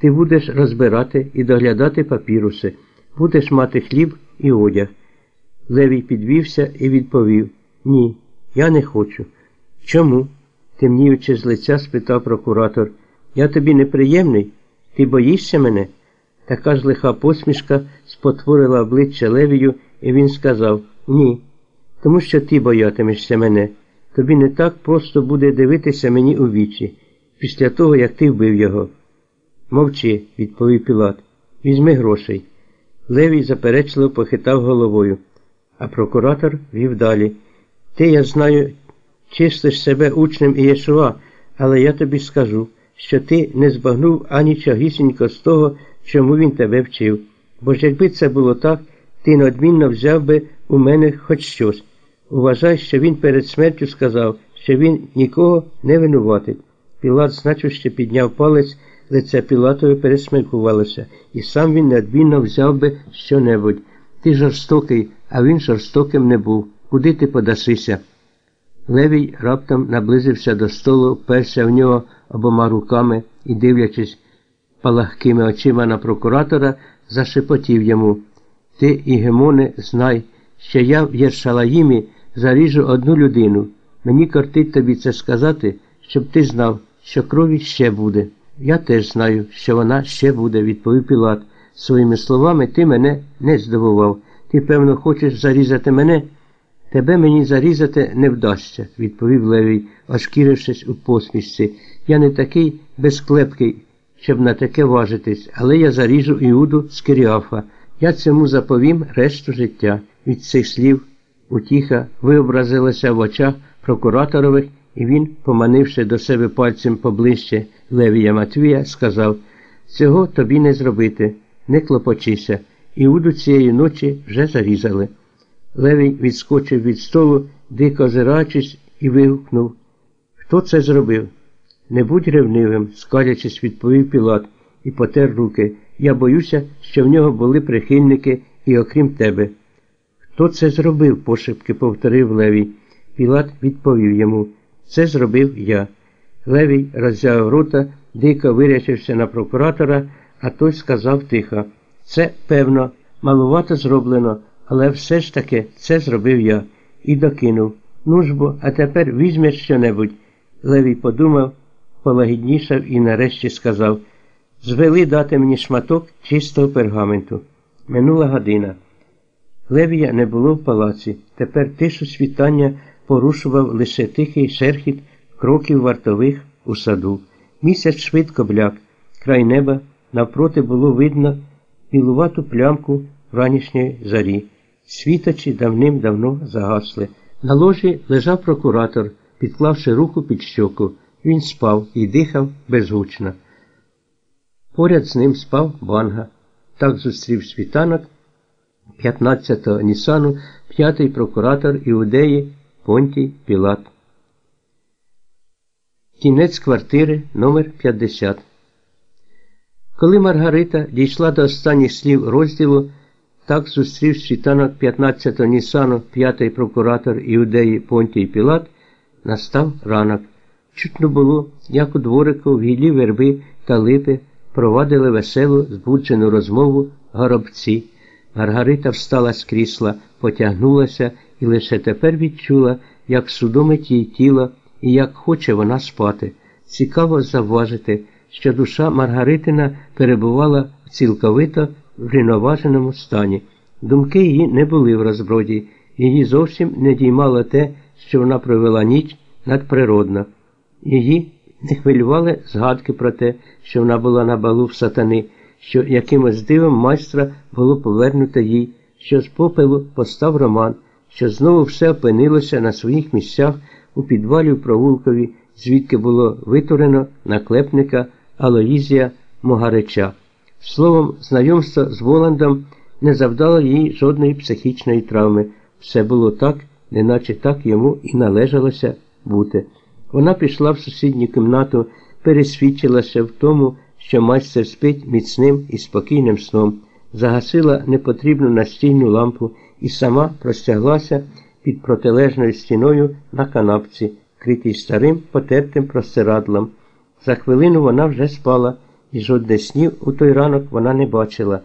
Ти будеш розбирати і доглядати папіруси, будеш мати хліб і одяг. Левій підвівся і відповів Ні, я не хочу. Чому? темніючи з лиця, спитав прокуратор. Я тобі неприємний? Ти боїшся мене? Така ж лиха посмішка спотворила обличчя Левію, і він сказав Ні, тому що ти боятимешся мене. Тобі не так просто буде дивитися мені у вічі, після того, як ти вбив його. Мовчи, відповів Пілат. Візьми грошей. Левій заперечливо похитав головою, а прокуратор вів далі. Ти, я знаю, чистиш себе учнем Ієшуа, але я тобі скажу, що ти не збагнув ані чагісінько з того, чому він тебе вчив. Бо ж якби це було так, ти неодмінно взяв би у мене хоч щось. Уважай, що він перед смертю сказав, що він нікого не винуватить. Пілат значуще підняв палець, лице Пілатові пересмикувалося, і сам він неодмінно взяв би що-небудь. Ти жорстокий, а він жорстоким не був. Куди ти подасися? Левій раптом наблизився до столу, вперся в нього обома руками і, дивлячись палахкими очима на прокуратора, зашепотів йому Ти, Ігемоне, знай, що я в Єршалаїмі заріжу одну людину. Мені кортить тобі це сказати, щоб ти знав, що крові ще буде. Я теж знаю, що вона ще буде, відповів Пілат. Своїми словами ти мене не здивував. Ти, певно, хочеш зарізати мене? Тебе мені зарізати не вдасться, відповів Левій, ошкірившись у посмішці. Я не такий безклепкий, щоб на таке важитись, але я заріжу Іуду з Киріафа. Я цьому заповім решту життя. Від цих слів утіха виобразилася в очах прокураторових, і він, поманивши до себе пальцем поближче Левія Матвія, сказав Цього тобі не зробити, не клопочися. Іуду цієї ночі вже зарізали. Левій відскочив від столу, дико озираючись, і вигукнув Хто це зробив? Не будь ревнивим, скалячись, відповів Пілат і потер руки. Я боюся, що в нього були прихильники і окрім тебе. Хто це зробив? пошепки повторив Левій. Пілат відповів йому Це зробив я. Левій роззяв рота, дико вирячився на прокуратора, а той сказав тихо Це, певно, малувато зроблено, але все ж таки це зробив я. І докинув. Ну ж бо, а тепер візьмеш що-небудь. Левій подумав, полагіднішав і нарешті сказав Звели дати мені шматок чистого пергаменту. Минула година. Левія не було в палаці. Тепер тишу світання порушував лише тихий шерхіт кроків вартових у саду. Місяць швидко бляк. Край неба навпроти було видно білувату плямку вранішньої зарі. Світочі давним-давно загасли. На ложі лежав прокуратор, підклавши руку під щоку. Він спав і дихав безгучно. Поряд з ним спав банга. Так зустрів світанок 15-го Нісану, п'ятий прокуратор Іудеї Понтій Пілат. Кінець квартири номер 50 Коли Маргарита дійшла до останніх слів розділу, так зустрів світанок 15-го Нісану, п'ятий прокуратор Іудеї Понтій Пілат, настав ранок. Чутно було, як у дворику в гілі верби та липи провадили веселу, збуджену розмову горобці. Маргарита встала з крісла, потягнулася і лише тепер відчула, як судомить їй тіло і як хоче вона спати. Цікаво завважити, що душа Маргаритина перебувала в цілковито врівноваженому стані. Думки її не були в розброді, її зовсім не діймало те, що вона провела ніч надприродно. Її не хвилювали згадки про те, що вона була на балу в сатани, що якимось дивом майстра було повернуто їй, що з попелу постав роман, що знову все опинилося на своїх місцях у підвалі в провулкові, звідки було витурено наклепника Алоїзія Могареча. Словом, знайомство з Воландом не завдало їй жодної психічної травми. Все було так, неначе так йому і належалося бути. Вона пішла в сусідню кімнату, пересвідчилася в тому, що майстер спить міцним і спокійним сном, загасила непотрібну настільну лампу і сама простяглася під протилежною стіною на канапці, критій старим потертим простирадлом. За хвилину вона вже спала і жодних снів у той ранок вона не бачила.